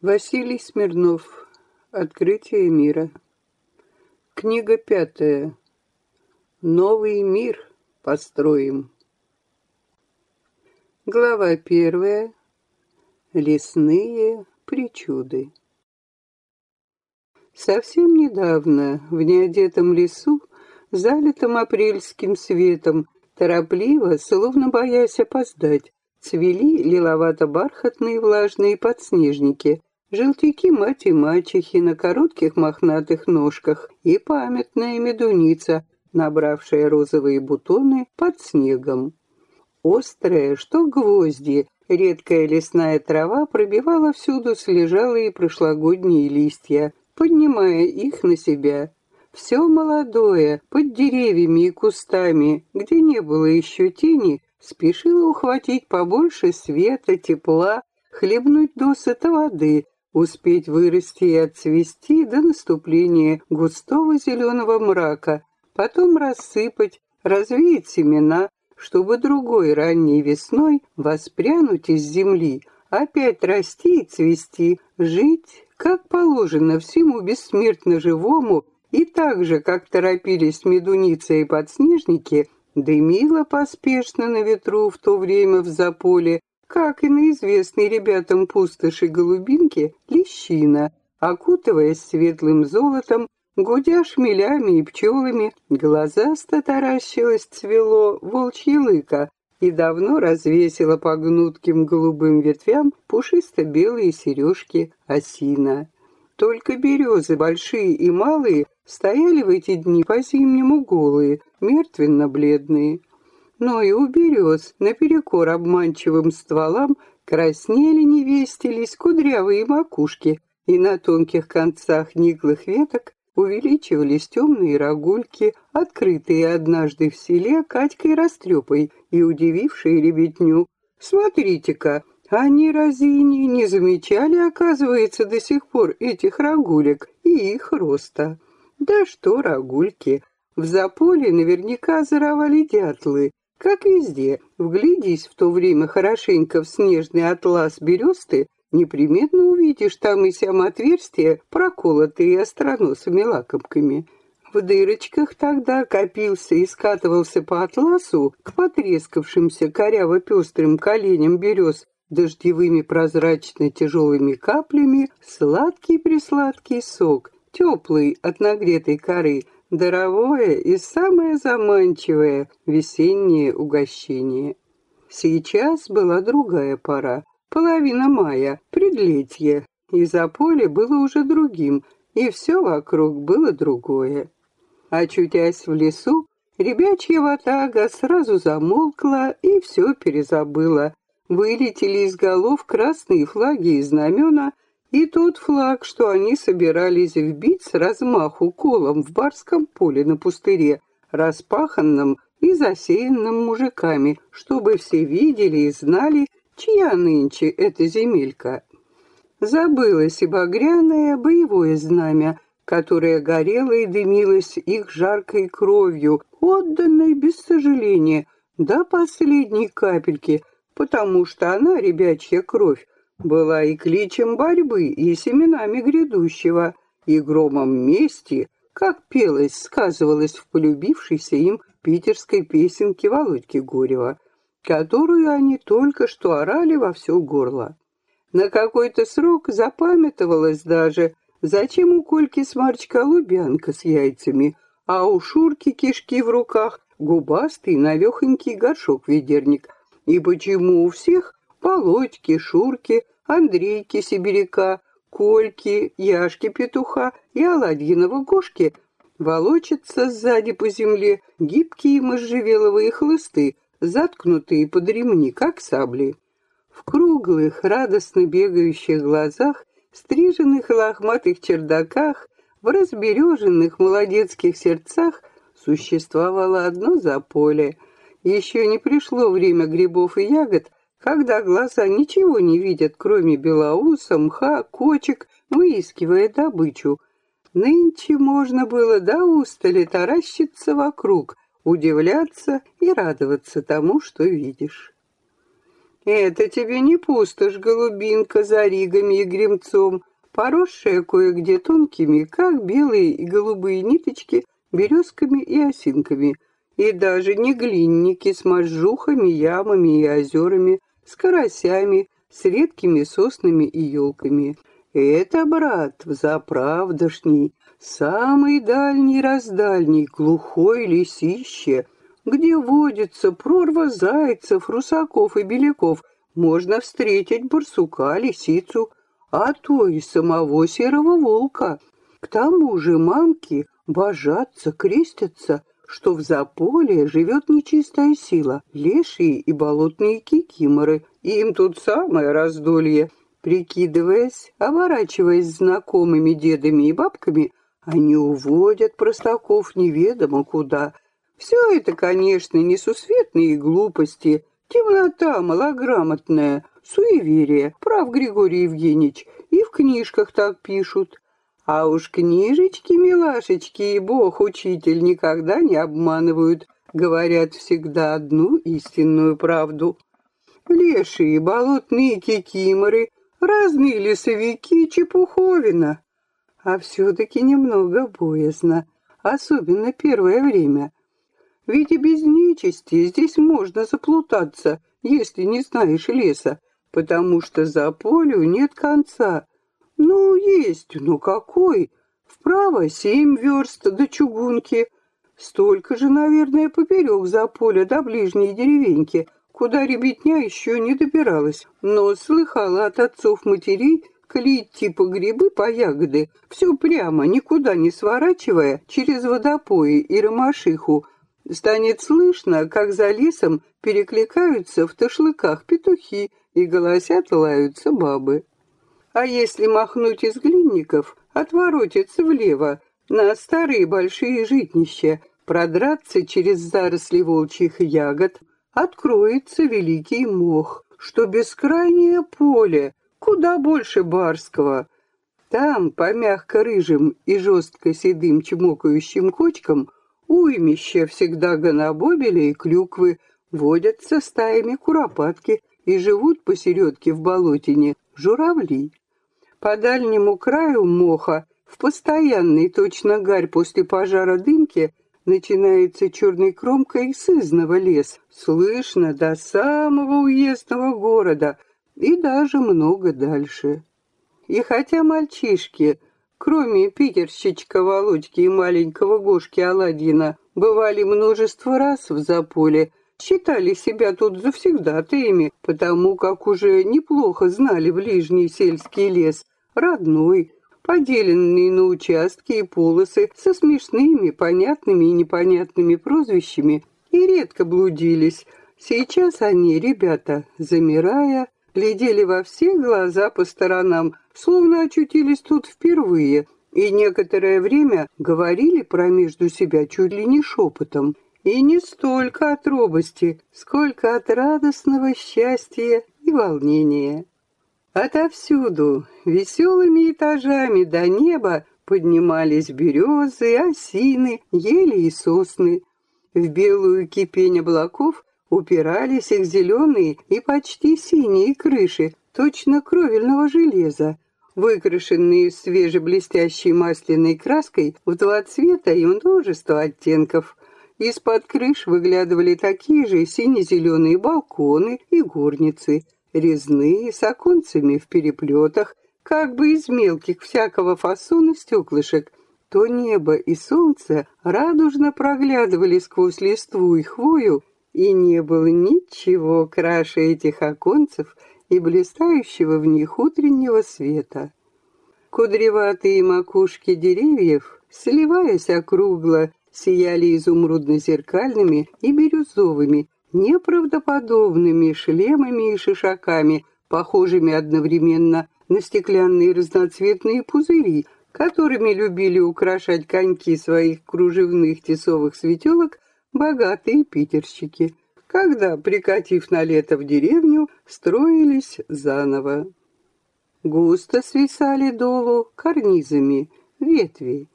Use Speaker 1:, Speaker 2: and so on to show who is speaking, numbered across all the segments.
Speaker 1: Василий Смирнов. Открытие мира. Книга пятая. Новый мир построим. Глава первая. Лесные причуды. Совсем недавно в неодетом лесу, залитом апрельским светом, торопливо, словно боясь опоздать, цвели лиловато-бархатные влажные подснежники, желтяки мать и мачехи на коротких мохнатых ножках и памятная медуница, набравшая розовые бутоны под снегом. Острая, что гвозди, редкая лесная трава пробивала всюду слежалые прошлогодние листья, поднимая их на себя. Все молодое, под деревьями и кустами, где не было еще тени, спешило ухватить побольше света, тепла, хлебнуть досыта воды, успеть вырасти и отцвести до наступления густого зеленого мрака, потом рассыпать, развеять семена, чтобы другой ранней весной воспрянуть из земли, опять расти и цвести, жить, как положено всему бессмертно живому, и так же, как торопились медуница и подснежники, дымила поспешно на ветру в то время в заполе, как и на известной ребятам пустоши голубинки, лещина, окутываясь светлым золотом, гудя шмелями и пчелами, глазасто таращилось цвело волчье лыка, и давно развесила по гнутким голубым ветвям пушисто-белые сережки осина. Только березы, большие и малые, стояли в эти дни по-зимнему голые, мертвенно-бледные. Но и у берез, наперекор обманчивым стволам, краснели невестились кудрявые макушки, и на тонких концах никлых веток увеличивались темные рогульки, открытые однажды в селе Катькой Растрепой и удивившие ребятню. «Смотрите-ка, они разини не замечали, оказывается, до сих пор этих рогулек и их роста. Да что рогульки, в заполе наверняка заровали дятлы, как везде. Вглядись в то время хорошенько в снежный атлас бересты, непременно увидишь там и сям отверстия, проколотые остроносыми лакомками. В дырочках тогда копился и скатывался по атласу к потрескавшимся коряво-пестрым коленям берез дождевыми прозрачно-тяжелыми каплями сладкий-присладкий сок, теплый от нагретой коры, даровое и самое заманчивое весеннее угощение. Сейчас была другая пора, Половина мая, предлетье, и за поле было уже другим, и все вокруг было другое. Очутясь в лесу, ребячья ватага сразу замолкла и все перезабыла. Вылетели из голов красные флаги и знамена, и тот флаг, что они собирались вбить с размаху колом в барском поле на пустыре, распаханном и засеянном мужиками, чтобы все видели и знали, чья нынче эта земелька. Забылось и багряное боевое знамя, которое горело и дымилось их жаркой кровью, отданной без сожаления до последней капельки, потому что она, ребячья кровь, была и кличем борьбы, и семенами грядущего, и громом мести, как пелось, сказывалось в полюбившейся им питерской песенке Володьки Горева которую они только что орали во все горло. На какой-то срок запамятовалось даже, зачем у Кольки сморчка лубянка с яйцами, а у Шурки кишки в руках губастый навехонький горшок-ведерник, и почему у всех Володьки, Шурки, Андрейки Сибиряка, Кольки, Яшки-петуха и Аладьиного Гошки волочатся сзади по земле гибкие можжевеловые хлысты, заткнутые под ремни, как сабли. В круглых, радостно бегающих глазах, стриженных лохматых чердаках, в разбереженных молодецких сердцах существовало одно заполе. Еще не пришло время грибов и ягод, когда глаза ничего не видят, кроме белоуса, мха, кочек, выискивая добычу. Нынче можно было до устали таращиться вокруг — удивляться и радоваться тому, что видишь. Это тебе не пустошь, голубинка, за ригами и гремцом, поросшая кое-где тонкими, как белые и голубые ниточки, березками и осинками, и даже не глинники с моржухами, ямами и озерами, с карасями, с редкими соснами и елками. Это, брат, взаправдошний, самый дальний-раздальний, глухой лесище, где водится прорва зайцев, русаков и беляков, можно встретить барсука, лисицу, а то и самого серого волка. К тому же мамки божатся, крестятся, что в заполе живет нечистая сила, лешие и болотные кикиморы, и им тут самое раздолье. Прикидываясь, оборачиваясь знакомыми дедами и бабками, они уводят простаков неведомо куда. Все это, конечно, несусветные глупости, темнота малограмотная, суеверие, прав Григорий Евгеньевич, и в книжках так пишут. А уж книжечки, милашечки, и бог-учитель никогда не обманывают, говорят всегда одну истинную правду. Лешие, болотные кикиморы, разные лесовики, чепуховина. А все-таки немного боязно, особенно первое время. Ведь и без нечисти здесь можно заплутаться, если не знаешь леса, потому что за полю нет конца. Ну, есть, но какой? Вправо семь верст до чугунки, столько же, наверное, поперек за поле до ближней деревеньки, куда ребятня еще не добиралась, но слыхала от отцов-матерей, коли идти по грибы, по ягоды, все прямо, никуда не сворачивая, через водопои и ромашиху, станет слышно, как за лесом перекликаются в ташлыках петухи и голосят лаются бабы. А если махнуть из глинников, отворотиться влево, на старые большие житнища, продраться через заросли волчьих ягод, откроется великий мох, что бескрайнее поле, куда больше барского. Там, по мягко-рыжим и жестко седым чмокающим кочкам, уймище всегда гонобобеля и клюквы, водятся стаями куропатки и живут посередке в болотине журавли. По дальнему краю моха, в постоянной точно гарь после пожара дымке, начинается черной кромкой сызного лес, слышно до самого уездного города и даже много дальше. И хотя мальчишки, кроме питерщичка Володьки и маленького Гошки Аладдина, бывали множество раз в Заполе, считали себя тут завсегдатаями, потому как уже неплохо знали ближний сельский лес, родной, поделенные на участки и полосы со смешными, понятными и непонятными прозвищами, и редко блудились. Сейчас они, ребята, замирая, глядели во все глаза по сторонам, словно очутились тут впервые, и некоторое время говорили про между себя чуть ли не шепотом. И не столько от робости, сколько от радостного счастья и волнения. Отовсюду, веселыми этажами до неба, поднимались березы, осины, ели и сосны. В белую кипень облаков упирались их зеленые и почти синие крыши, точно кровельного железа, выкрашенные свежеблестящей масляной краской в два цвета и множество оттенков. Из-под крыш выглядывали такие же сине-зеленые балконы и горницы – резные, с оконцами в переплетах, как бы из мелких всякого фасона стеклышек, то небо и солнце радужно проглядывали сквозь листву и хвою, и не было ничего краше этих оконцев и блистающего в них утреннего света. Кудреватые макушки деревьев, сливаясь округло, сияли изумрудно-зеркальными и бирюзовыми, неправдоподобными шлемами и шишаками, похожими одновременно на стеклянные разноцветные пузыри, которыми любили украшать коньки своих кружевных тесовых светелок богатые питерщики, когда, прикатив на лето в деревню, строились заново. Густо свисали долу карнизами ветви.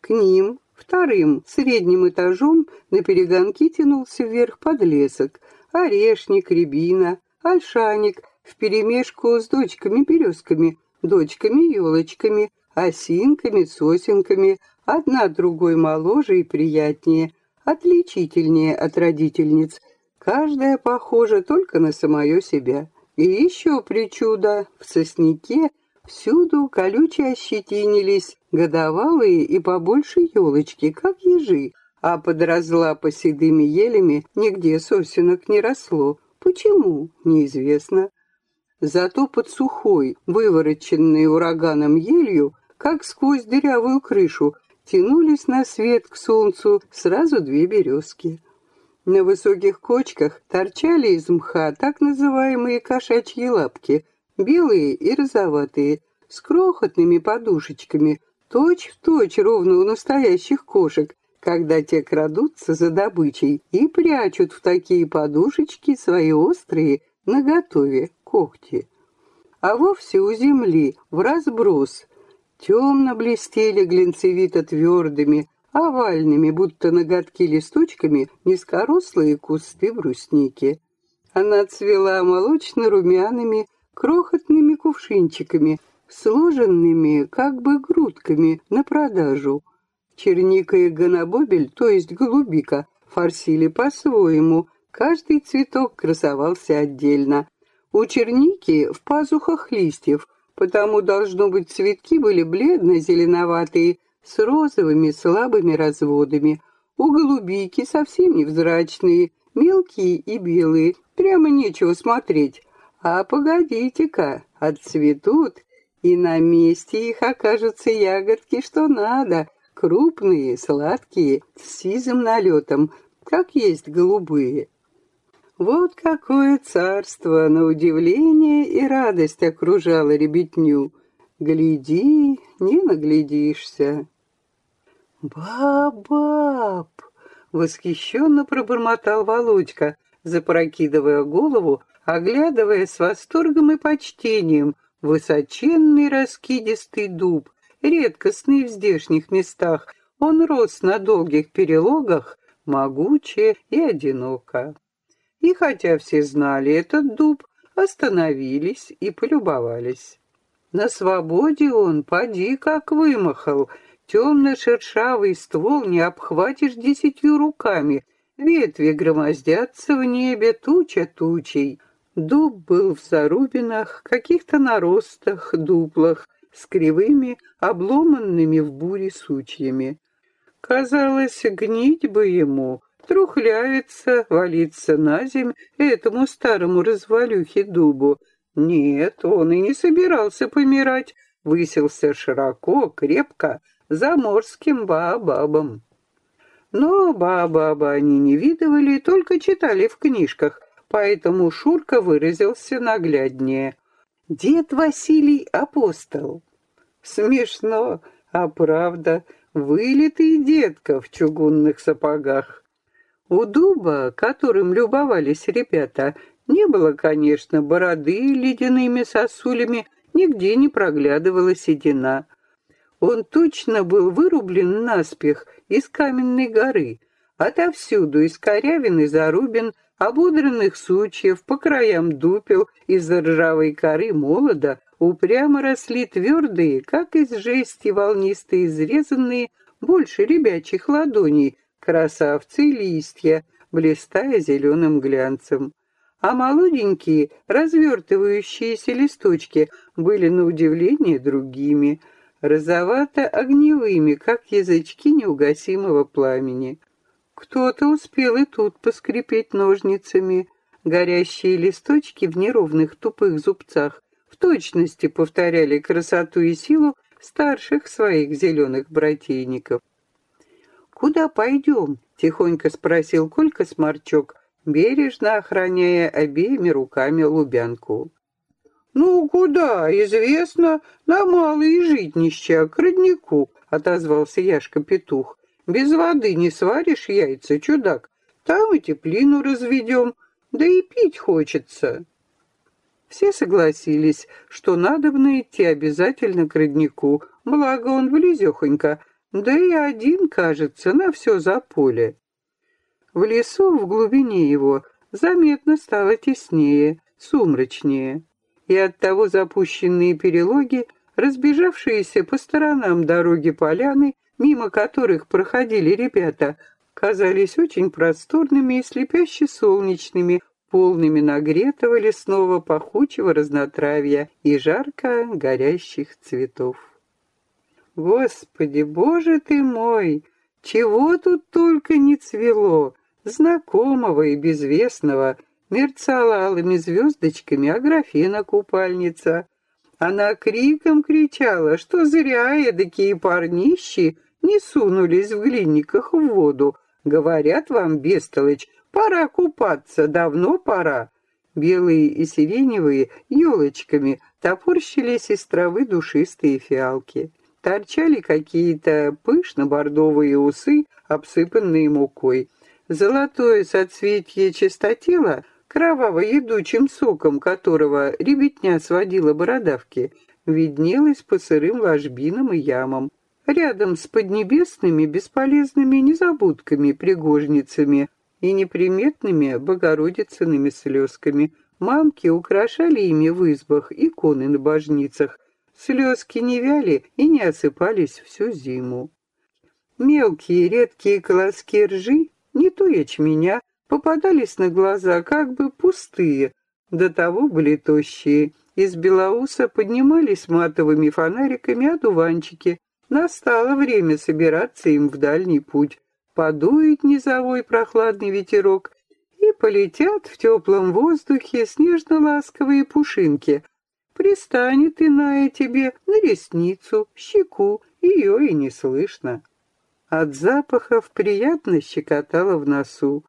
Speaker 1: К ним Вторым, средним этажом, на перегонки тянулся вверх подлесок, орешник, рябина, ольшаник вперемешку с дочками-березками, дочками-елочками, осинками, сосенками, одна другой моложе и приятнее, отличительнее от родительниц. Каждая похожа только на самое себя. И еще причуда, в сосняке всюду колючие ощетинились годовалые и побольше елочки, как ежи, а под разлапо седыми елями нигде сосенок не росло. Почему? Неизвестно. Зато под сухой, вывороченной ураганом елью, как сквозь дырявую крышу, тянулись на свет к солнцу сразу две березки. На высоких кочках торчали из мха так называемые кошачьи лапки, белые и розоватые, с крохотными подушечками, точь-в-точь точь ровно у настоящих кошек, когда те крадутся за добычей и прячут в такие подушечки свои острые, наготове, когти. А вовсе у земли, в разброс, темно блестели глинцевито твердыми, овальными, будто ноготки листочками, низкорослые кусты брусники. Она цвела молочно-румяными, крохотными кувшинчиками, сложенными как бы грудками на продажу. Черника и гонобобель, то есть голубика, форсили по-своему, каждый цветок красовался отдельно. У черники в пазухах листьев, потому, должно быть, цветки были бледно-зеленоватые, с розовыми слабыми разводами. У голубики совсем невзрачные, мелкие и белые, прямо нечего смотреть. А погодите-ка, отцветут, и на месте их окажутся ягодки, что надо, крупные, сладкие, с сизым налетом, как есть голубые. Вот какое царство, на удивление и радость окружало ребятню. Гляди, не наглядишься. «Бабаб!» — восхищенно пробормотал Володька, запрокидывая голову, оглядывая с восторгом и почтением высоченный раскидистый дуб, редкостный в здешних местах. Он рос на долгих перелогах, могуче и одиноко. И хотя все знали этот дуб, остановились и полюбовались. На свободе он, поди, как вымахал, темно-шершавый ствол не обхватишь десятью руками, ветви громоздятся в небе туча тучей. Дуб был в зарубинах, каких-то наростах, дуплах, с кривыми, обломанными в буре сучьями. Казалось, гнить бы ему, трухлявиться, валиться на земь этому старому развалюхе дубу. Нет, он и не собирался помирать, высился широко, крепко, заморским баобабом. Но баобаба они не видывали, только читали в книжках, поэтому Шурка выразился нагляднее. Дед Василий апостол. Смешно, а правда, вылитый детка в чугунных сапогах. У дуба, которым любовались ребята, не было, конечно, бороды ледяными сосулями, нигде не проглядывала седина. Он точно был вырублен наспех из каменной горы. Отовсюду, из корявин и зарубин, ободранных сучьев, по краям дупел, из-за ржавой коры молода, упрямо росли твердые, как из жести волнистые, изрезанные, больше ребячих ладоней, красавцы листья, блистая зеленым глянцем. А молоденькие, развертывающиеся листочки были на удивление другими — розовато-огневыми, как язычки неугасимого пламени. Кто-то успел и тут поскрипеть ножницами. Горящие листочки в неровных тупых зубцах в точности повторяли красоту и силу старших своих зеленых братейников. «Куда пойдем?» — тихонько спросил Колька Сморчок, бережно охраняя обеими руками лубянку. «Ну, куда? Известно, на малые житнища, к роднику», — отозвался Яшка-петух. «Без воды не сваришь яйца, чудак. Там и теплину разведем, да и пить хочется». Все согласились, что надо бы идти обязательно к роднику, благо он близехонько, да и один, кажется, на все за поле. В лесу, в глубине его, заметно стало теснее, сумрачнее. И оттого запущенные перелоги, разбежавшиеся по сторонам дороги поляны, мимо которых проходили ребята, казались очень просторными и слепяще солнечными, полными нагретого лесного пахучего разнотравья и жарко горящих цветов. Господи, боже ты мой, чего тут только не цвело, знакомого и безвестного, мерцала алыми звездочками Аграфена-купальница. Она криком кричала, что зря эдакие парнищи не сунулись в глинниках в воду. Говорят вам, бестолочь, пора купаться, давно пора. Белые и сиреневые елочками топорщились из травы душистые фиалки. Торчали какие-то пышно-бордовые усы, обсыпанные мукой. Золотое соцветие чистотела, кроваво-едучим соком которого ребятня сводила бородавки, виднелось по сырым ложбинам и ямам. Рядом с поднебесными бесполезными незабудками-пригожницами и неприметными богородицыными слезками мамки украшали ими в избах иконы на божницах, Слезки не вяли и не осыпались всю зиму. Мелкие редкие колоски ржи, не то ячменя, попадались на глаза как бы пустые, до того были тощие. Из белоуса поднимались матовыми фонариками одуванчики. Настало время собираться им в дальний путь. Подует низовой прохладный ветерок, и полетят в теплом воздухе снежно-ласковые пушинки, Пристанет иная тебе на ресницу, щеку, ее и не слышно. От запахов приятно щекотало в носу.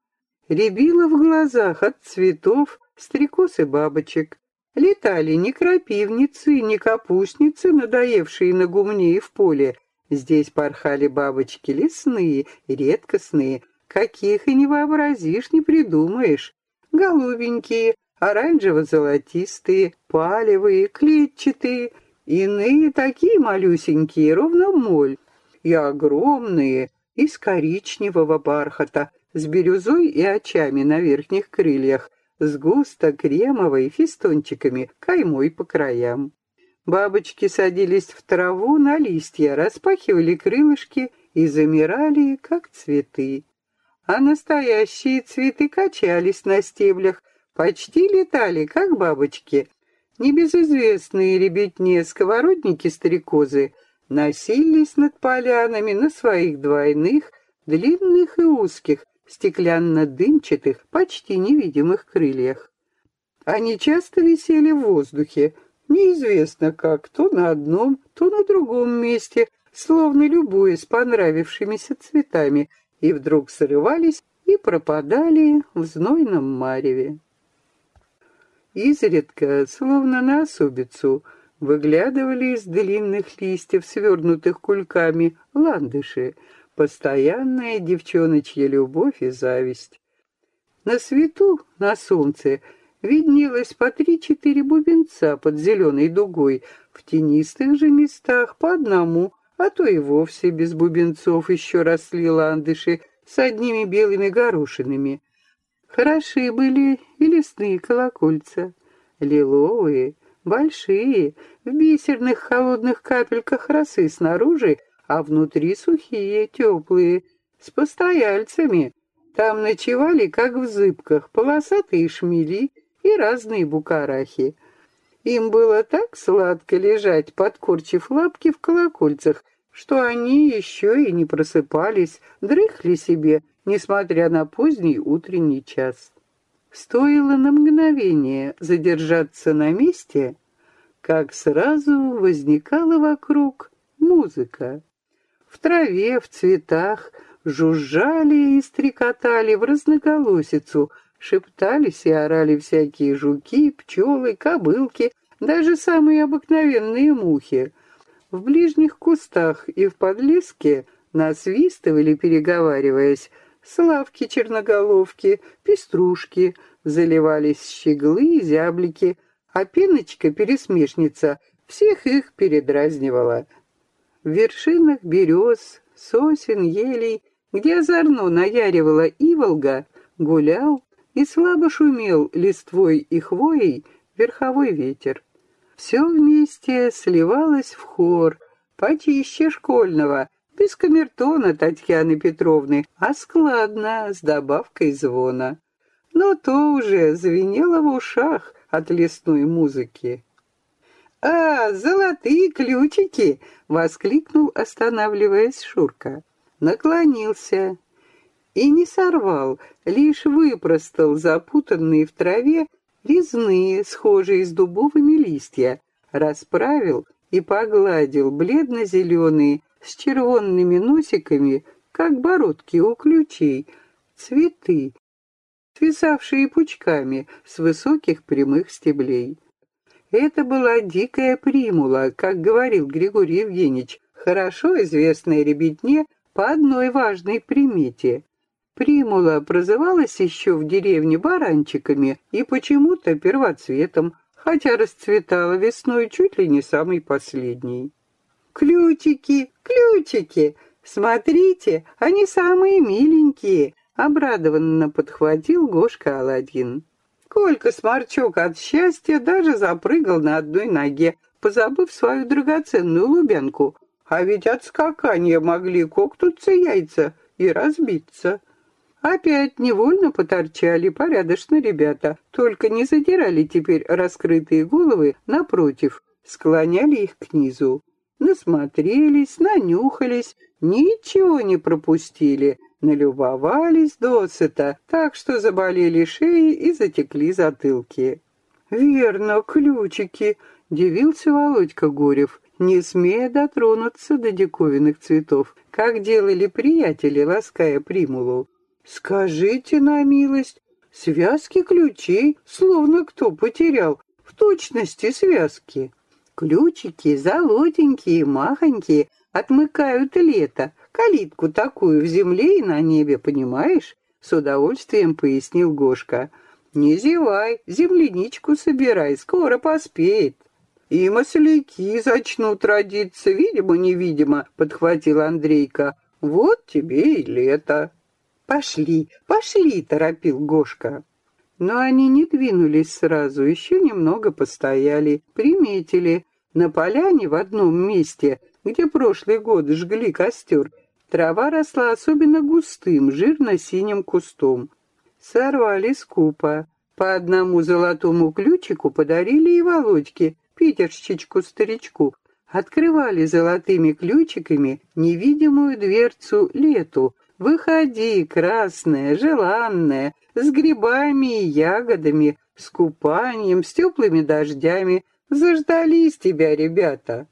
Speaker 1: Рябило в глазах от цветов, стрекоз и бабочек. Летали ни крапивницы, ни капустницы, надоевшие на гумне и в поле. Здесь порхали бабочки лесные, редкостные, каких и не вообразишь, не придумаешь. Голубенькие, оранжево-золотистые, палевые, клетчатые, иные такие малюсенькие, ровно моль, и огромные, из коричневого бархата, с бирюзой и очами на верхних крыльях, с густо кремовой фистончиками, каймой по краям. Бабочки садились в траву на листья, распахивали крылышки и замирали, как цветы. А настоящие цветы качались на стеблях, Почти летали, как бабочки. Небезызвестные ребятне сковородники-стрекозы носились над полянами на своих двойных, длинных и узких, стеклянно-дымчатых, почти невидимых крыльях. Они часто висели в воздухе, неизвестно как, то на одном, то на другом месте, словно любуясь понравившимися цветами, и вдруг срывались и пропадали в знойном мареве. Изредка, словно на особицу, выглядывали из длинных листьев, свернутых кульками, ландыши, постоянная девчоночья любовь и зависть. На свету, на солнце, виднелось по три-четыре бубенца под зеленой дугой, в тенистых же местах по одному, а то и вовсе без бубенцов еще росли ландыши с одними белыми горошинами. Хороши были и лесные колокольца, лиловые, большие, в бисерных холодных капельках росы снаружи, а внутри сухие, теплые, с постояльцами. Там ночевали, как в зыбках, полосатые шмели и разные букарахи. Им было так сладко лежать, подкорчив лапки в колокольцах, что они еще и не просыпались, дрыхли себе, несмотря на поздний утренний час. Стоило на мгновение задержаться на месте, как сразу возникала вокруг музыка. В траве, в цветах жужжали и стрекотали в разноголосицу, шептались и орали всякие жуки, пчелы, кобылки, даже самые обыкновенные мухи. В ближних кустах и в подлеске насвистывали, переговариваясь, Славки черноголовки, пеструшки, заливались щеглы и зяблики, а пеночка-пересмешница всех их передразнивала. В вершинах берез, сосен, елей, где озорно наяривала иволга, гулял, и слабо шумел листвой и хвоей верховой ветер. Все вместе сливалось в хор, почище школьного, без камертона Татьяны Петровны, а складно, с добавкой звона. Но то уже звенело в ушах от лесной музыки. «А, золотые ключики!» — воскликнул, останавливаясь Шурка. Наклонился и не сорвал, лишь выпростал запутанные в траве резные, схожие с дубовыми листья, расправил и погладил бледно-зеленые с червонными носиками, как бородки у ключей, цветы, свисавшие пучками с высоких прямых стеблей. Это была дикая примула, как говорил Григорий Евгеньевич, хорошо известная ребятне по одной важной примете. Примула прозывалась еще в деревне баранчиками и почему-то первоцветом, хотя расцветала весной чуть ли не самый последний. «Ключики, ключики! Смотрите, они самые миленькие!» — обрадованно подхватил Гошка Аладдин. Колька Сморчок от счастья даже запрыгал на одной ноге, позабыв свою драгоценную лубянку. А ведь от скакания могли коктуться яйца и разбиться. Опять невольно поторчали порядочно ребята, только не задирали теперь раскрытые головы, напротив, склоняли их к низу. Насмотрелись, нанюхались, ничего не пропустили — налюбовались досыта, так что заболели шеи и затекли затылки. «Верно, ключики!» — дивился Володька Горев, не смея дотронуться до диковинных цветов, как делали приятели, лаская примулу. «Скажите на милость, связки ключей, словно кто потерял, в точности связки. Ключики золотенькие, махонькие, отмыкают лето, Калитку такую в земле и на небе, понимаешь?» С удовольствием пояснил Гошка. «Не зевай, земляничку собирай, скоро поспеет». «И масляки зачнут родиться, видимо-невидимо», — подхватил Андрейка. «Вот тебе и лето». «Пошли, пошли», — торопил Гошка. Но они не двинулись сразу, еще немного постояли, приметили. На поляне в одном месте, где прошлый год жгли костер, Трава росла особенно густым, жирно-синим кустом. Сорвали скупо. По одному золотому ключику подарили и Володьке, питерщичку-старичку. Открывали золотыми ключиками невидимую дверцу лету. Выходи, красная, желанная, с грибами и ягодами, с купанием, с теплыми дождями. Заждались тебя, ребята.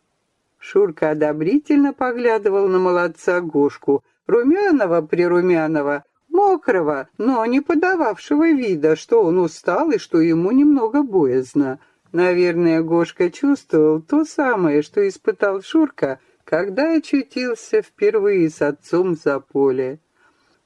Speaker 1: Шурка одобрительно поглядывал на молодца Гошку, румяного-прирумяного, мокрого, но не подававшего вида, что он устал и что ему немного боязно. Наверное, Гошка чувствовал то самое, что испытал Шурка, когда очутился впервые с отцом за поле.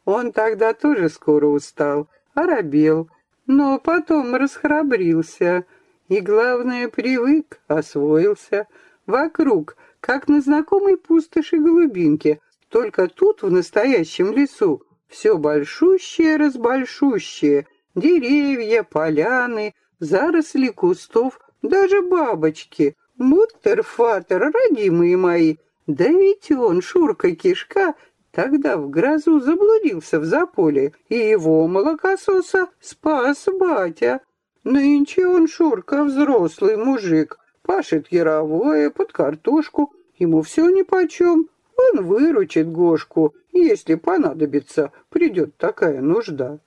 Speaker 1: Он тогда тоже скоро устал, оробел, но потом расхрабрился и, главное, привык, освоился — Вокруг, как на знакомой пустоши голубинке, только тут, в настоящем лесу, все большущее-разбольшущее, деревья, поляны, заросли кустов, даже бабочки. Муттерфатер, родимые мои, да ведь он, Шурка-кишка, тогда в грозу заблудился в заполе, и его молокососа спас батя. Нынче он, Шурка, взрослый мужик, Пашет яровое, под картошку, ему все нипочем. Он выручит Гошку, если понадобится, придет такая нужда.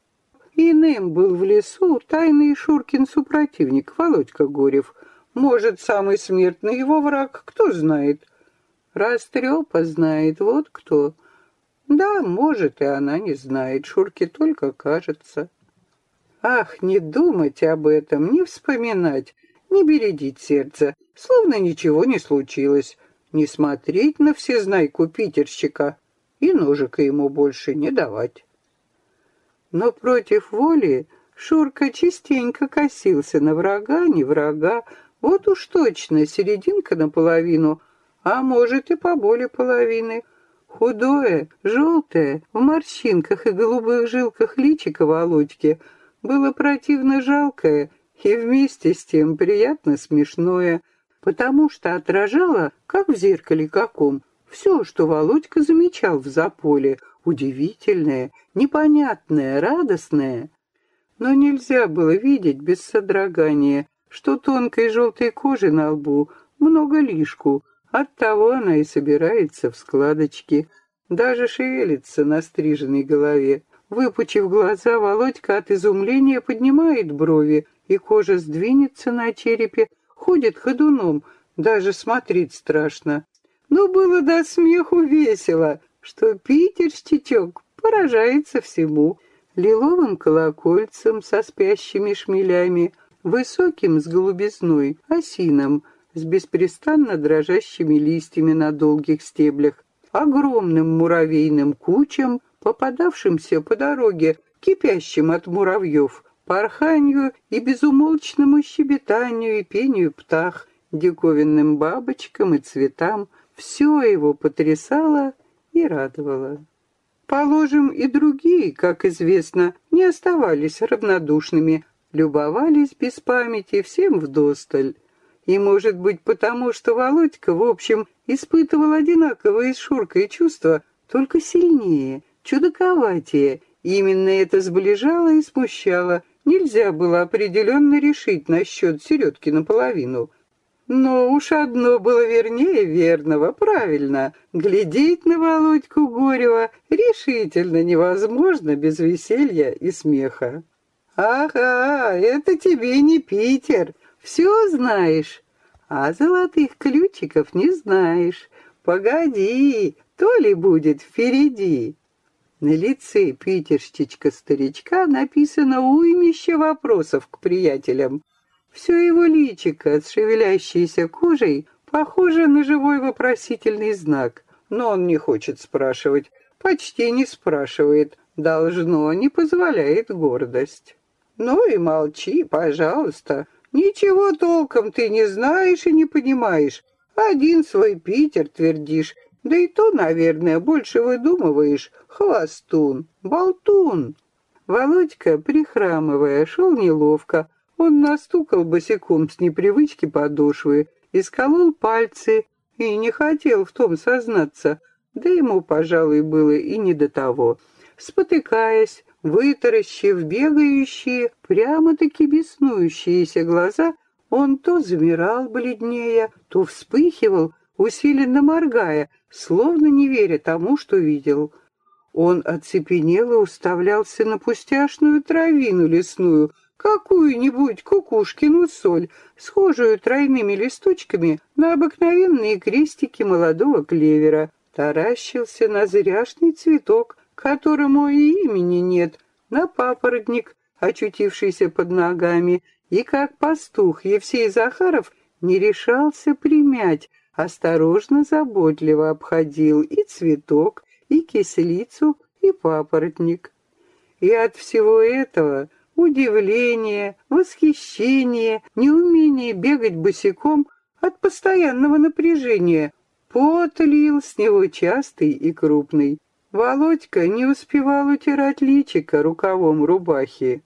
Speaker 1: Иным был в лесу тайный Шуркин супротивник Володька Горев. Может, самый смертный его враг, кто знает. Растрепа знает, вот кто. Да, может, и она не знает, Шурке только кажется. Ах, не думать об этом, не вспоминать не бередить сердце, словно ничего не случилось, не смотреть на всезнайку питерщика и ножика ему больше не давать. Но против воли Шурка частенько косился на врага, не врага, вот уж точно серединка наполовину, а может и поболее половины. Худое, желтое, в морщинках и голубых жилках личика Володьки было противно жалкое и вместе с тем приятно смешное, потому что отражало, как в зеркале каком, все, что Володька замечал в заполе, удивительное, непонятное, радостное. Но нельзя было видеть без содрогания, что тонкой желтой кожи на лбу много лишку, оттого она и собирается в складочки, даже шевелится на стриженной голове. Выпучив глаза, Володька от изумления поднимает брови, и кожа сдвинется на черепе, ходит ходуном, даже смотреть страшно. Но было до смеху весело, что питерщичок поражается всему. Лиловым колокольцем со спящими шмелями, высоким с голубизной, осином, с беспрестанно дрожащими листьями на долгих стеблях, огромным муравейным кучам, попадавшимся по дороге, кипящим от муравьев, порханью и безумолчному щебетанию и пению птах, диковинным бабочкам и цветам, все его потрясало и радовало. Положим, и другие, как известно, не оставались равнодушными, любовались без памяти всем вдосталь. И, может быть, потому что Володька, в общем, испытывал одинаковые с Шуркой чувства, только сильнее, чудаковатее. Именно это сближало и смущало. Нельзя было определенно решить насчет середки наполовину. Но уж одно было вернее верного, правильно. Глядеть на Володьку Горева решительно невозможно без веселья и смеха. «Ага, это тебе не Питер, все знаешь, а золотых ключиков не знаешь. Погоди, то ли будет впереди». На лице питерщичка-старичка написано уймище вопросов к приятелям. Все его личико с шевелящейся кожей похоже на живой вопросительный знак, но он не хочет спрашивать, почти не спрашивает, должно, не позволяет гордость. Ну и молчи, пожалуйста, ничего толком ты не знаешь и не понимаешь, один свой Питер твердишь, да и то, наверное, больше выдумываешь, хвостун, болтун. Володька, прихрамывая, шел неловко, он настукал босиком с непривычки подошвы, исколол пальцы и не хотел в том сознаться, да ему, пожалуй, было и не до того. Спотыкаясь, вытаращив бегающие, прямо-таки беснующиеся глаза, он то замирал бледнее, то вспыхивал, усиленно моргая, словно не веря тому, что видел. Он оцепенел и уставлялся на пустяшную травину лесную, какую-нибудь кукушкину соль, схожую тройными листочками на обыкновенные крестики молодого клевера, таращился на зряшный цветок, которому и имени нет, на папоротник, очутившийся под ногами, и как пастух Евсей Захаров не решался примять, осторожно, заботливо обходил и цветок, и кислицу, и папоротник. И от всего этого удивление, восхищение, неумение бегать босиком от постоянного напряжения. Пот лил с него частый и крупный. Володька не успевал утирать личико рукавом рубахи.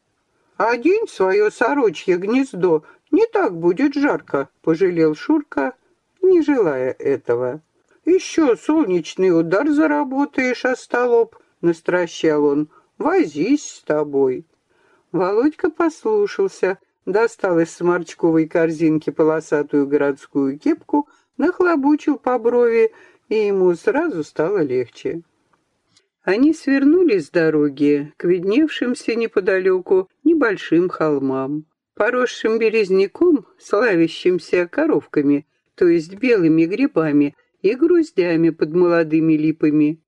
Speaker 1: «Одень свое сорочье гнездо, не так будет жарко», — пожалел Шурка, не желая этого. «Еще солнечный удар заработаешь, остолоп», — настращал он. «Возись с тобой». Володька послушался, достал из сморчковой корзинки полосатую городскую кепку, нахлобучил по брови, и ему сразу стало легче. Они свернули с дороги к видневшимся неподалеку небольшим холмам, поросшим березняком, славящимся коровками, то есть белыми грибами и груздями под молодыми липами.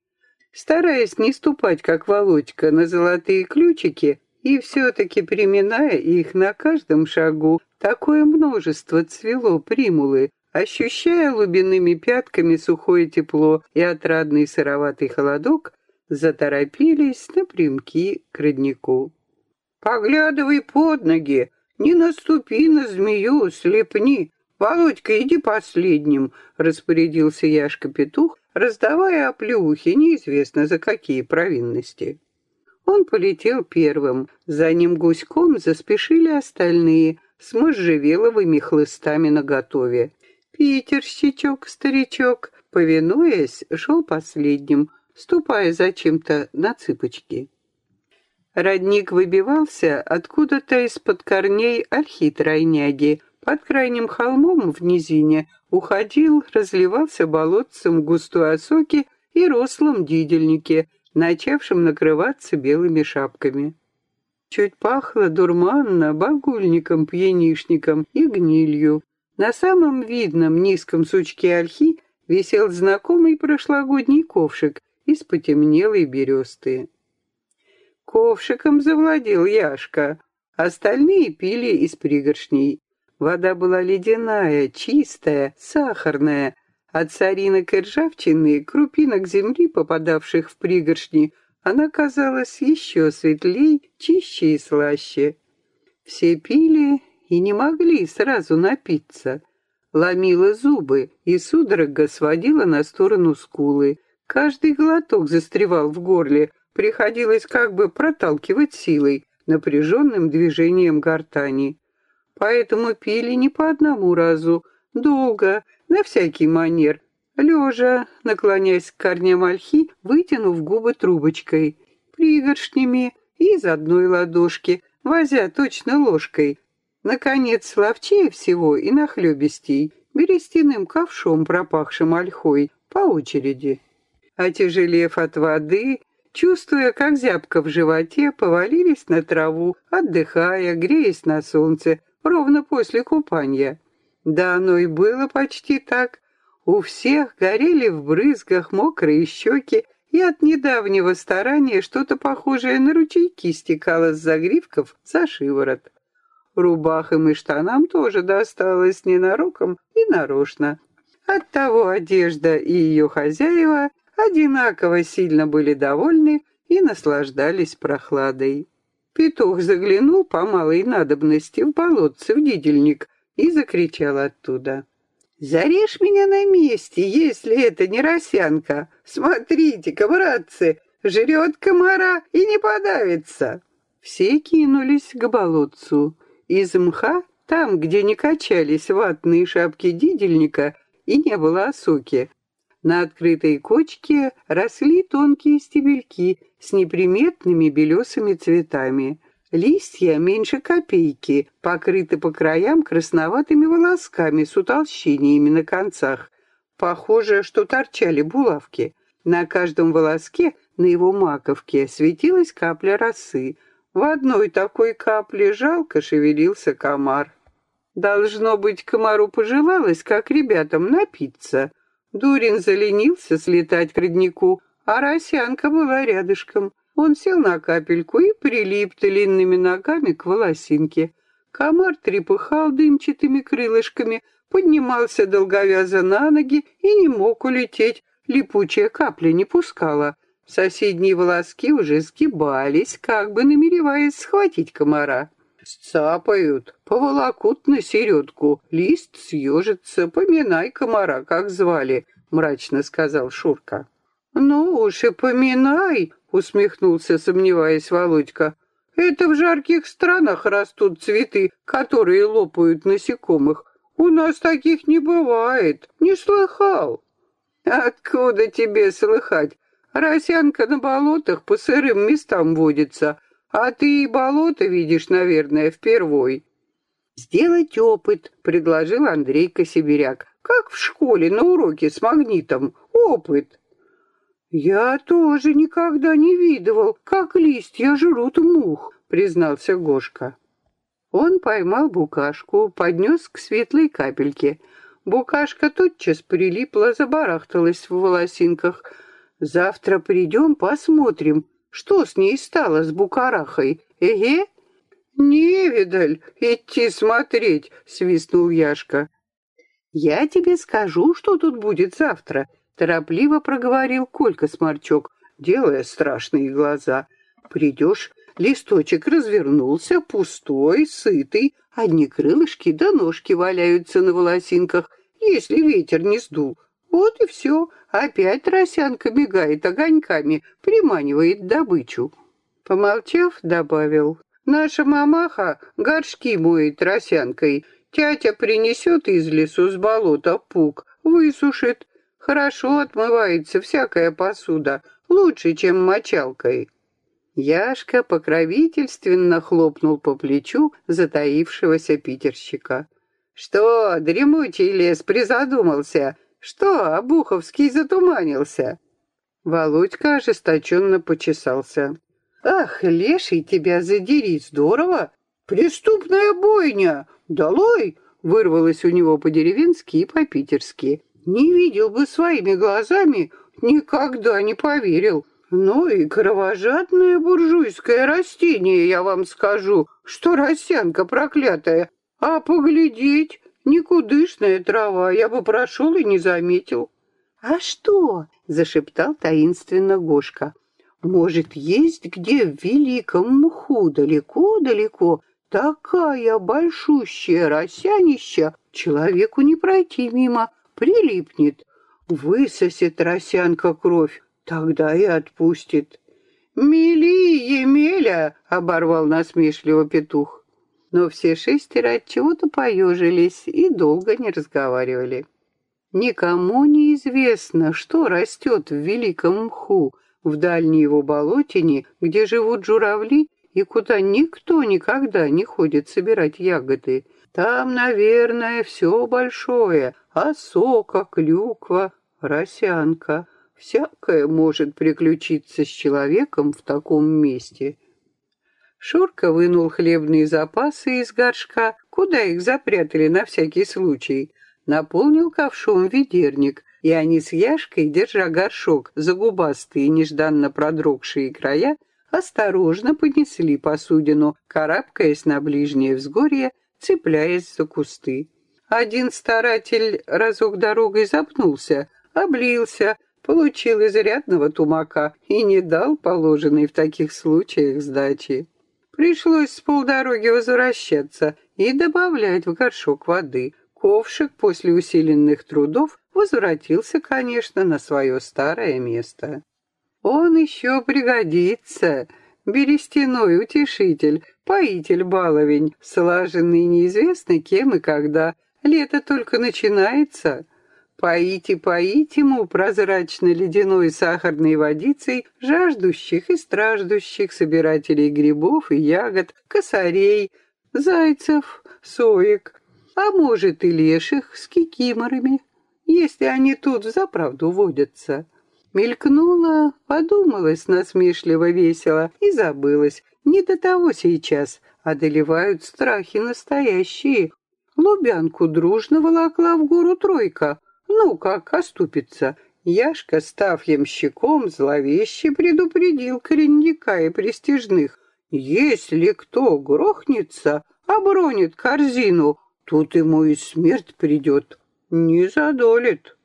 Speaker 1: Стараясь не ступать, как Володька, на золотые ключики, и все-таки, приминая их на каждом шагу, такое множество цвело примулы, ощущая лубяными пятками сухое тепло и отрадный сыроватый холодок, заторопились напрямки к роднику. «Поглядывай под ноги, не наступи на змею, слепни. Володька, иди последним», — распорядился Яшка-петух, раздавая оплеухи неизвестно за какие провинности. Он полетел первым, за ним гуськом заспешили остальные, с можжевеловыми хлыстами наготове. Питерщичок, старичок, повинуясь, шел последним, ступая зачем-то на цыпочки. Родник выбивался откуда-то из-под корней ольхи-тройняги. Под крайним холмом в низине уходил, разливался болотцем густой осоки и рослом дидельнике, начавшим накрываться белыми шапками. Чуть пахло дурманно багульником-пьянишником и гнилью. На самом видном низком сучке ольхи висел знакомый прошлогодний ковшик из потемнелой бересты. Ковшиком завладел Яшка, остальные пили из пригоршней. Вода была ледяная, чистая, сахарная. От царинок и ржавчины, крупинок земли, попадавших в пригоршни, она казалась еще светлей, чище и слаще. Все пили и не могли сразу напиться. Ломила зубы, и судорога сводила на сторону скулы. Каждый глоток застревал в горле, приходилось как бы проталкивать силой, напряженным движением гортани. Поэтому пили не по одному разу, долго, на всякий манер, лежа, наклоняясь к корням ольхи, вытянув губы трубочкой, пригоршнями из одной ладошки, возя точно ложкой. Наконец, ловчее всего и нахлебистей, берестяным ковшом, пропахшим ольхой, по очереди. Отяжелев от воды, чувствуя, как зябко в животе, повалились на траву, отдыхая, греясь на солнце, ровно после купания. Да оно и было почти так. У всех горели в брызгах мокрые щеки, и от недавнего старания что-то похожее на ручейки стекало с загривков за шиворот. Рубахам и штанам тоже досталось ненароком и нарочно. Оттого одежда и ее хозяева одинаково сильно были довольны и наслаждались прохладой. Петух заглянул по малой надобности в болотце в дидельник и закричал оттуда. «Зарежь меня на месте, если это не росянка! Смотрите-ка, братцы, жрет комара и не подавится!» Все кинулись к болотцу. Из мха, там, где не качались ватные шапки дидельника и не было осоки, на открытой кочке росли тонкие стебельки с неприметными белесыми цветами. Листья меньше копейки, покрыты по краям красноватыми волосками с утолщениями на концах. Похоже, что торчали булавки. На каждом волоске, на его маковке, светилась капля росы. В одной такой капле жалко шевелился комар. Должно быть, комару пожелалось, как ребятам, напиться — Дурин заленился слетать к роднику, а Росянка была рядышком. Он сел на капельку и прилип длинными ногами к волосинке. Комар трепыхал дымчатыми крылышками, поднимался долговязо на ноги и не мог улететь. Липучая капля не пускала. Соседние волоски уже сгибались, как бы намереваясь схватить комара. Сцапают, поволокут на середку, лист съежится, поминай комара, как звали, мрачно сказал Шурка. Ну уж и поминай, усмехнулся, сомневаясь Володька. Это в жарких странах растут цветы, которые лопают насекомых. У нас таких не бывает, не слыхал. Откуда тебе слыхать? Росянка на болотах по сырым местам водится, а ты и болото видишь, наверное, впервой. Сделать опыт, предложил Андрей Косибиряк. Как в школе на уроке с магнитом. Опыт. Я тоже никогда не видывал, как листья жрут мух, признался Гошка. Он поймал букашку, поднес к светлой капельке. Букашка тотчас прилипла, забарахталась в волосинках. «Завтра придем, посмотрим, что с ней стало с Букарахой? Эге? Невидаль, идти смотреть, свистнул Яшка. Я тебе скажу, что тут будет завтра, торопливо проговорил Колька Сморчок, делая страшные глаза. Придешь, листочек развернулся, пустой, сытый, одни крылышки да ножки валяются на волосинках, если ветер не сдул. Вот и все. Опять росянка бегает огоньками, приманивает добычу. Помолчав, добавил. Наша мамаха горшки моет росянкой. Тятя принесет из лесу с болота пук, высушит. Хорошо отмывается всякая посуда, лучше, чем мочалкой. Яшка покровительственно хлопнул по плечу затаившегося питерщика. «Что, дремучий лес призадумался? Что, Обуховский затуманился?» Володька ожесточенно почесался. «Ах, леший, тебя задери, здорово! Преступная бойня! Долой!» Вырвалось у него по-деревенски и по-питерски. «Не видел бы своими глазами, никогда не поверил. Ну и кровожадное буржуйское растение, я вам скажу, что росянка проклятая. А поглядеть, никудышная трава, я бы прошел и не заметил». «А что?» — зашептал таинственно Гошка. Может, есть где в великом мху далеко-далеко такая большущая росянища, человеку не пройти мимо, прилипнет, высосет росянка кровь, тогда и отпустит. «Мели, Емеля!» — оборвал насмешливо петух. Но все шестеро от чего-то поежились и долго не разговаривали. Никому не известно, что растет в великом мху, в дальней его болотине, где живут журавли и куда никто никогда не ходит собирать ягоды. Там, наверное, все большое, осока, клюква, росянка. Всякое может приключиться с человеком в таком месте. Шурка вынул хлебные запасы из горшка, куда их запрятали на всякий случай, наполнил ковшом ведерник, и они с Яшкой, держа горшок за губастые нежданно продрогшие края, осторожно понесли посудину, карабкаясь на ближнее взгорье, цепляясь за кусты. Один старатель разок дорогой запнулся, облился, получил изрядного тумака и не дал положенной в таких случаях сдачи. Пришлось с полдороги возвращаться и добавлять в горшок воды. Ковшик после усиленных трудов возвратился, конечно, на свое старое место. Он еще пригодится, берестяной утешитель, поитель-баловень, слаженный неизвестно кем и когда. Лето только начинается. Поить и поить ему прозрачно-ледяной сахарной водицей жаждущих и страждущих собирателей грибов и ягод, косарей, зайцев, соек, а может и леших с кикиморами если они тут заправду водятся. Мелькнула, подумалась насмешливо весело и забылась. Не до того сейчас, одолевают страхи настоящие. Лубянку дружно волокла в гору тройка. Ну, как оступится. Яшка, став ямщиком, зловеще предупредил коренника и престижных. Если кто грохнется, обронит корзину, тут ему и смерть придет. Не задолит.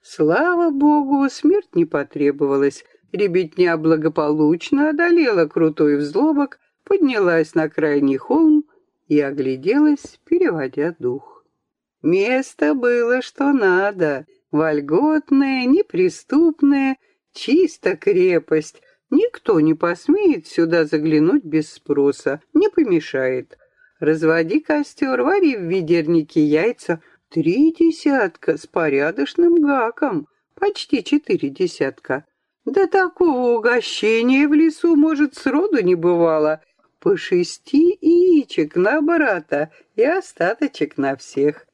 Speaker 1: Слава богу, смерть не потребовалась. Ребятня благополучно одолела крутой взлобок, поднялась на крайний холм и огляделась, переводя дух. Место было что надо, вольготное, неприступное, чисто крепость. Никто не посмеет сюда заглянуть без спроса, не помешает. Разводи костер, вари в ведернике яйца — Три десятка с порядочным гаком, почти четыре десятка. Да такого угощения в лесу, может, сроду не бывало. По шести яичек на брата и остаточек на всех.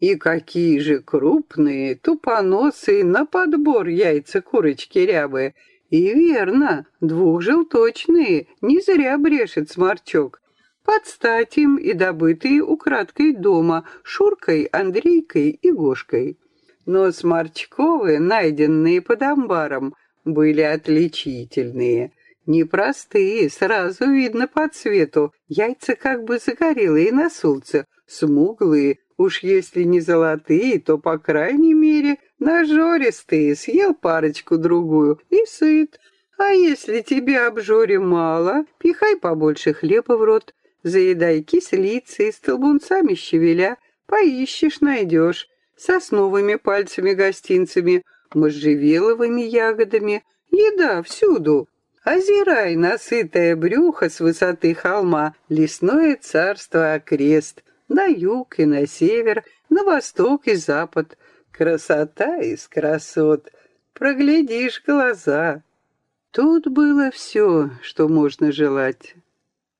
Speaker 1: И какие же крупные, тупоносые на подбор яйца курочки рябы. И верно, двухжелточные, не зря брешет сморчок подстать им и добытые украдкой дома Шуркой, Андрейкой и Гошкой. Но сморчковые, найденные под амбаром, были отличительные. Непростые, сразу видно по цвету, яйца как бы загорелые на солнце, смуглые, уж если не золотые, то, по крайней мере, нажористые, съел парочку-другую и сыт. А если тебе обжоре мало, пихай побольше хлеба в рот, Заедай кислицей, столбунцами щавеля, поищешь, найдешь, сосновыми пальцами-гостинцами, можжевеловыми ягодами. Еда всюду. Озирай насытое брюхо с высоты холма, лесное царство окрест, на юг и на север, на восток и запад. Красота из красот, проглядишь глаза. Тут было все, что можно желать.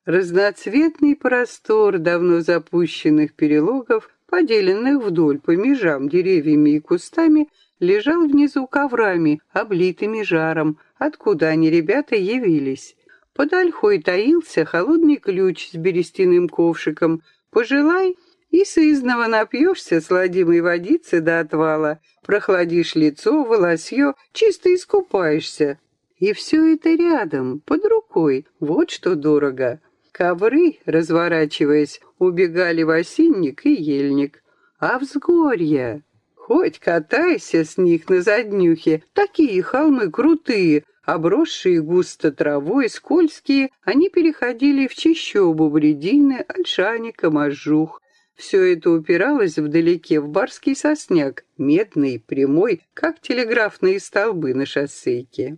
Speaker 1: Разноцветный простор давно запущенных перелогов, поделенных вдоль по межам деревьями и кустами, лежал внизу коврами, облитыми жаром, откуда они, ребята, явились. Под ольхой таился холодный ключ с берестяным ковшиком. Пожелай, и сызново напьешься сладимой водицы до отвала, прохладишь лицо, волосье, чисто искупаешься. И все это рядом, под рукой, вот что дорого. Ковры, разворачиваясь, убегали в осинник и ельник. А взгорья... Хоть катайся с них на заднюхе, такие холмы крутые, обросшие густо травой, скользкие, они переходили в чищобу бредины, ольшаника, можжух. Все это упиралось вдалеке в барский сосняк, медный, прямой, как телеграфные столбы на шоссейке.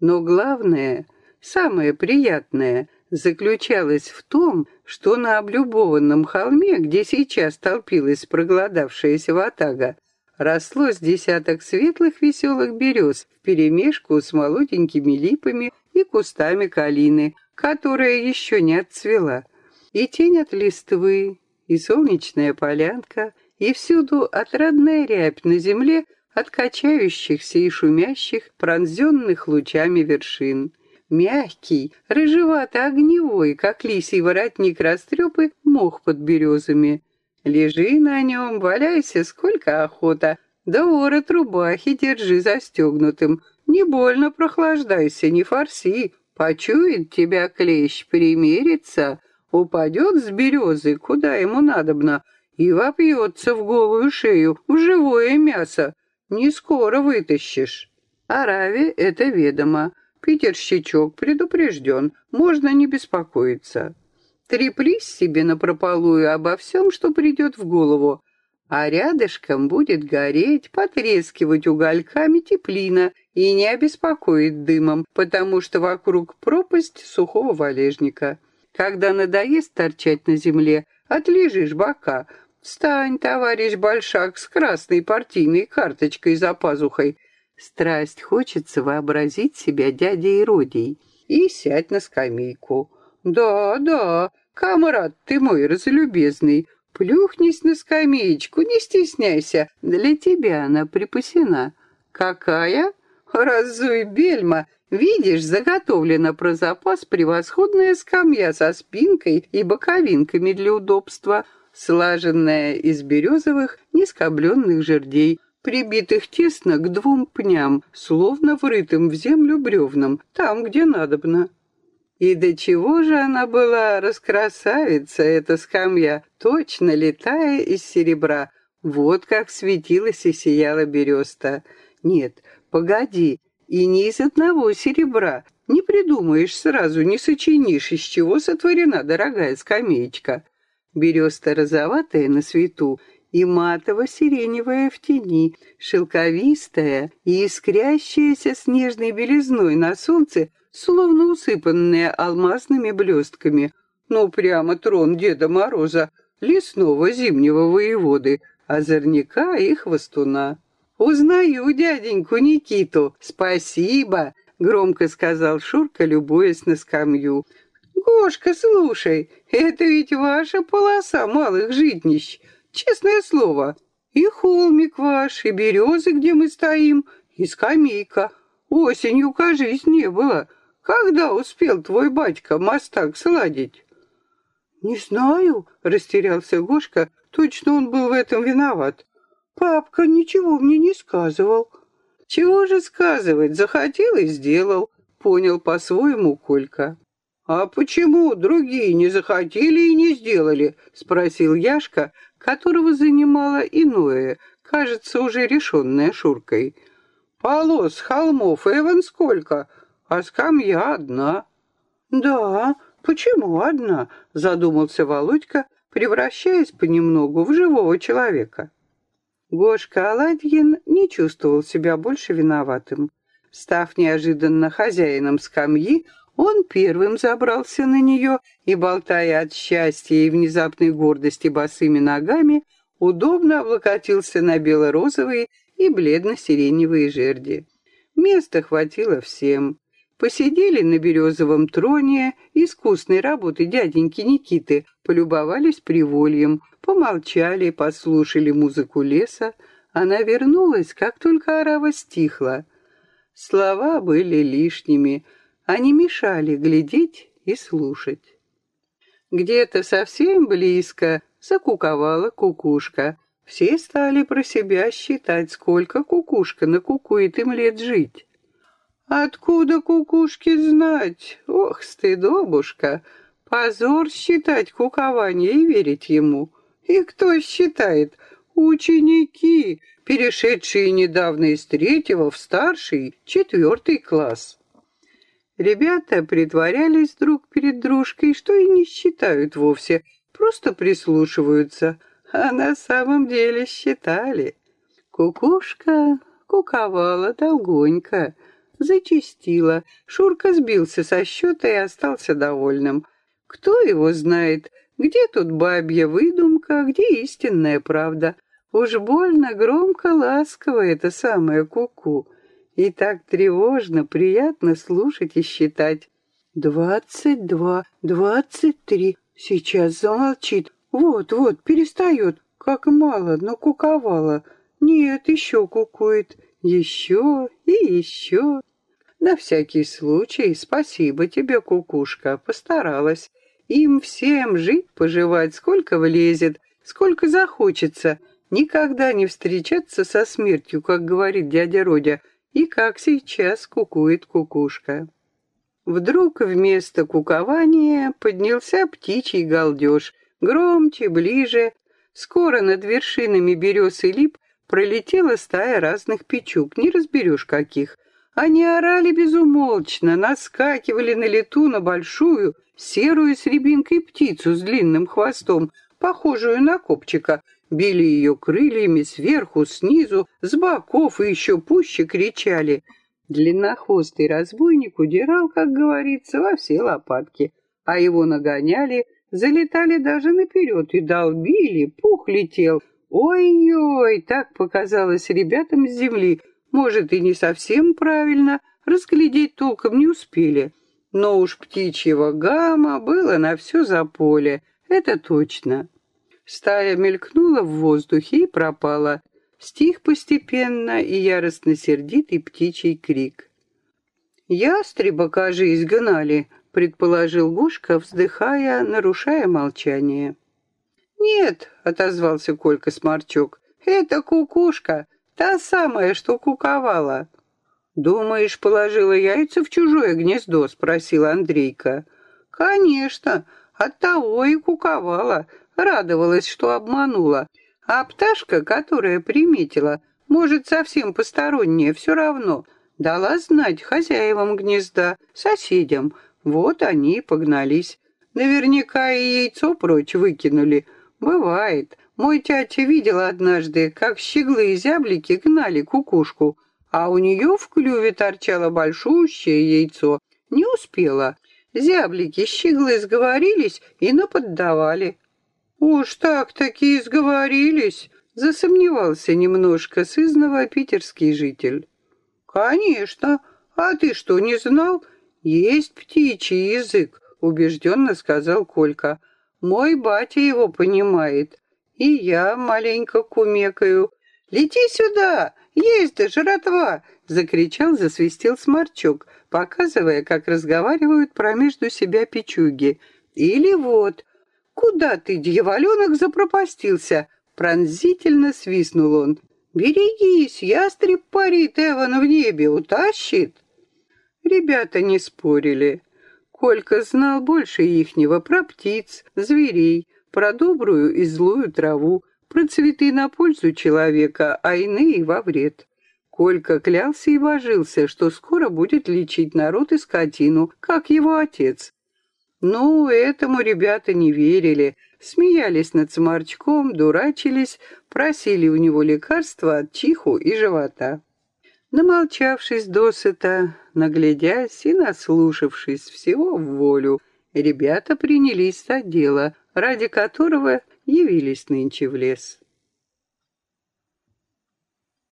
Speaker 1: Но главное, самое приятное, заключалось в том, что на облюбованном холме, где сейчас толпилась проголодавшаяся ватага, росло с десяток светлых веселых берез вперемешку с молоденькими липами и кустами калины, которая еще не отцвела. И тень от листвы, и солнечная полянка, и всюду отрадная рябь на земле от качающихся и шумящих, пронзенных лучами вершин. Мягкий, рыжевато-огневой, как лисий воротник растрепы, мох под березами — Лежи на нем, валяйся сколько охота, да ворот рубахи держи застегнутым. Не больно прохлаждайся, не форси. Почует тебя клещ, примерится, упадет с березы, куда ему надобно, и вопьется в голую шею, в живое мясо. Не скоро вытащишь. Араве это ведомо. Питерщичок предупрежден, можно не беспокоиться. Треплись себе напропалую обо всем, что придет в голову, а рядышком будет гореть, потрескивать угольками теплина и не обеспокоит дымом, потому что вокруг пропасть сухого валежника. Когда надоест торчать на земле, отлежишь бока. Встань, товарищ Большак, с красной партийной карточкой за пазухой. Страсть хочется вообразить себя дядей Родей и сядь на скамейку. Да, да, Камарад ты мой разлюбезный, плюхнись на скамеечку, не стесняйся, для тебя она припасена. Какая? Разуй бельма, видишь, заготовлена про запас превосходная скамья со спинкой и боковинками для удобства, слаженная из березовых нескобленных жердей, прибитых тесно к двум пням, словно врытым в землю бревнам, там, где надобно. И до чего же она была раскрасавица, эта скамья, точно летая из серебра. Вот как светилась и сияла береста. Нет, погоди, и не из одного серебра. Не придумаешь сразу, не сочинишь, из чего сотворена дорогая скамеечка. Береста розоватая на свету и матово-сиреневая в тени, шелковистая и искрящаяся снежной белизной на солнце, словно усыпанные алмазными блестками. Ну, прямо трон Деда Мороза, лесного зимнего воеводы, озорняка и хвостуна. «Узнаю дяденьку Никиту, спасибо!» — громко сказал Шурка, любуясь на скамью. «Гошка, слушай, это ведь ваша полоса малых житнищ, честное слово. И холмик ваш, и березы, где мы стоим, и скамейка. Осенью, кажись, не было. Когда успел твой батька мостак сладить?» «Не знаю», — растерялся Гошка, точно он был в этом виноват. «Папка ничего мне не сказывал». «Чего же сказывать, захотел и сделал», — понял по-своему Колька. «А почему другие не захотели и не сделали?» — спросил Яшка, которого занимало иное, кажется, уже решенное Шуркой. «Полос, холмов, Эван сколько? А скамья одна». «Да, почему одна?» — задумался Володька, превращаясь понемногу в живого человека. Гошка Аладьин не чувствовал себя больше виноватым. Став неожиданно хозяином скамьи, он первым забрался на нее и, болтая от счастья и внезапной гордости босыми ногами, удобно облокотился на бело-розовые и бледно-сиреневые жерди. Места хватило всем. Посидели на березовом троне искусной работы дяденьки Никиты, полюбовались привольем, помолчали, послушали музыку леса. Она вернулась, как только орава стихла. Слова были лишними, они мешали глядеть и слушать. Где-то совсем близко закуковала кукушка. Все стали про себя считать, сколько кукушка накукует им лет жить. Откуда кукушке знать? Ох, стыдобушка! Позор считать кукование и верить ему. И кто считает? Ученики, перешедшие недавно из третьего в старший, четвертый класс. Ребята притворялись друг перед дружкой, что и не считают вовсе, просто прислушиваются, а на самом деле считали. Кукушка куковала долгонько, зачистила. Шурка сбился со счета и остался довольным. Кто его знает, где тут бабья выдумка, где истинная правда. Уж больно громко ласково это самое куку. -ку. И так тревожно, приятно слушать и считать. Двадцать два, двадцать три. Сейчас замолчит. Вот-вот, перестает. Как мало, но куковала. Нет, еще кукует. Еще и еще. На всякий случай спасибо тебе, кукушка, постаралась. Им всем жить-поживать, сколько влезет, сколько захочется. Никогда не встречаться со смертью, как говорит дядя Родя, и как сейчас кукует кукушка. Вдруг вместо кукования поднялся птичий галдеж, громче, ближе. Скоро над вершинами берез и лип пролетела стая разных печук, не разберешь каких. Они орали безумолчно, наскакивали на лету на большую, серую с рябинкой птицу с длинным хвостом, похожую на копчика, били ее крыльями сверху, снизу, с боков и еще пуще кричали. Длиннохвостый разбойник удирал, как говорится, во все лопатки, а его нагоняли, залетали даже наперед и долбили, пух летел. Ой-ой, так показалось ребятам с земли, может, и не совсем правильно, разглядеть толком не успели. Но уж птичьего гамма было на все за поле, это точно. Стая мелькнула в воздухе и пропала. Стих постепенно и яростно сердитый птичий крик. «Ястреба, кажись, гнали», — предположил Гушка, вздыхая, нарушая молчание. «Нет», — отозвался Колька Сморчок, — «это кукушка, та самая, что куковала». «Думаешь, положила яйца в чужое гнездо?» — спросил Андрейка. «Конечно, оттого и куковала радовалась, что обманула. А пташка, которая приметила, может, совсем посторонняя, все равно, дала знать хозяевам гнезда, соседям. Вот они и погнались. Наверняка и яйцо прочь выкинули. Бывает. Мой тятя видел однажды, как щеглы и зяблики гнали кукушку, а у нее в клюве торчало большущее яйцо. Не успела. Зяблики, щеглы сговорились и наподдавали. «Уж так-таки сговорились», — засомневался немножко сызного питерский житель. «Конечно. А ты что, не знал? Есть птичий язык», — убежденно сказал Колька. «Мой батя его понимает. И я маленько кумекаю. Лети сюда! Есть да жратва!» — закричал, засвистел сморчок, показывая, как разговаривают промежду себя печуги. «Или вот...» «Куда ты, дьяволенок, запропастился?» Пронзительно свистнул он. «Берегись, ястреб парит Эван в небе, утащит!» Ребята не спорили. Колька знал больше ихнего про птиц, зверей, про добрую и злую траву, про цветы на пользу человека, а иные во вред. Колька клялся и вожился, что скоро будет лечить народ и скотину, как его отец. Ну, этому ребята не верили, смеялись над сморчком, дурачились, просили у него лекарства от чиху и живота. Намолчавшись досыта, наглядясь и наслушавшись всего в волю, ребята принялись за дело, ради которого явились нынче в лес.